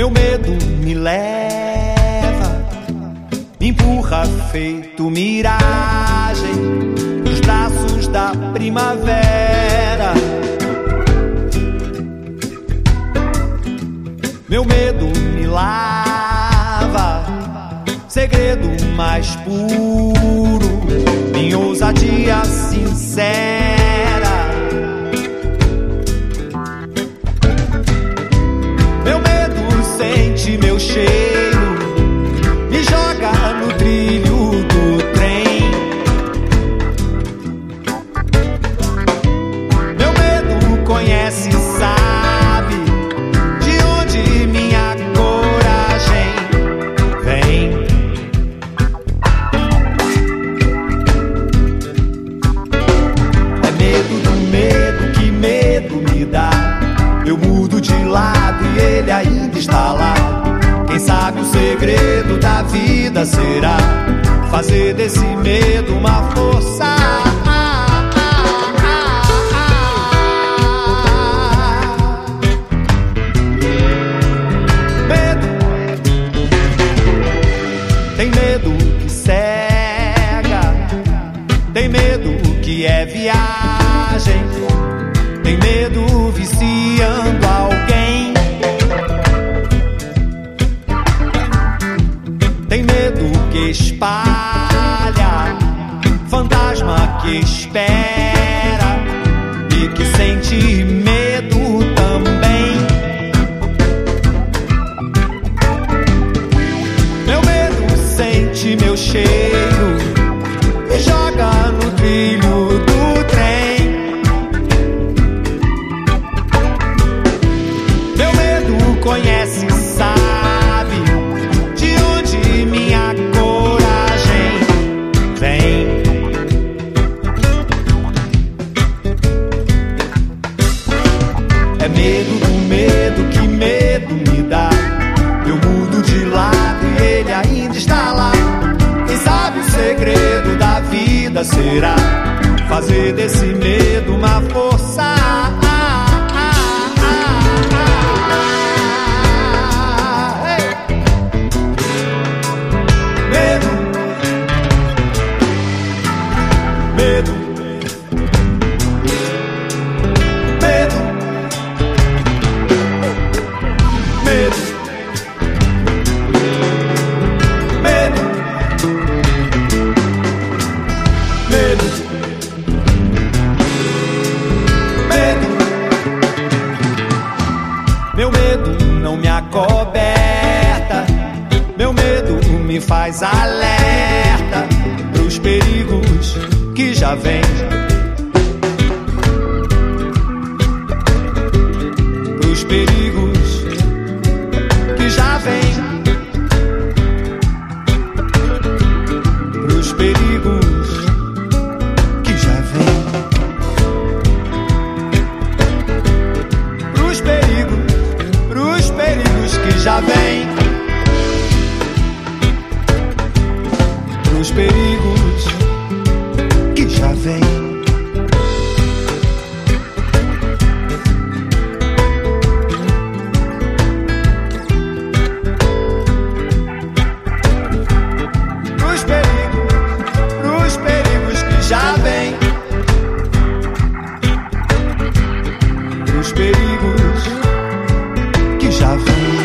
Meu medo me leva, me empurra feito miragem nos braços da primavera. Meu medo me lava, segredo mais puro, minha ousadia sincera. Cheiro me joga no trilho do trem. Meu medo conhece, sabe de onde minha coragem vem. É medo do medo que medo me dá. Eu mudo de lado e ele ainda está lá vida será fazer desse medo uma força. Que espalha, fantasma que espera e que sente medo também. Meu medo sente meu cheiro e joga no trilho do trem. Meu medo conhece será fazer desse medo Meu medo não me acoberta, meu medo me faz alerta pros perigos que já vem. Pros perigos os perigos que já vem. Pros perigos, pros perigos que já vem. Pros perigos que já vem.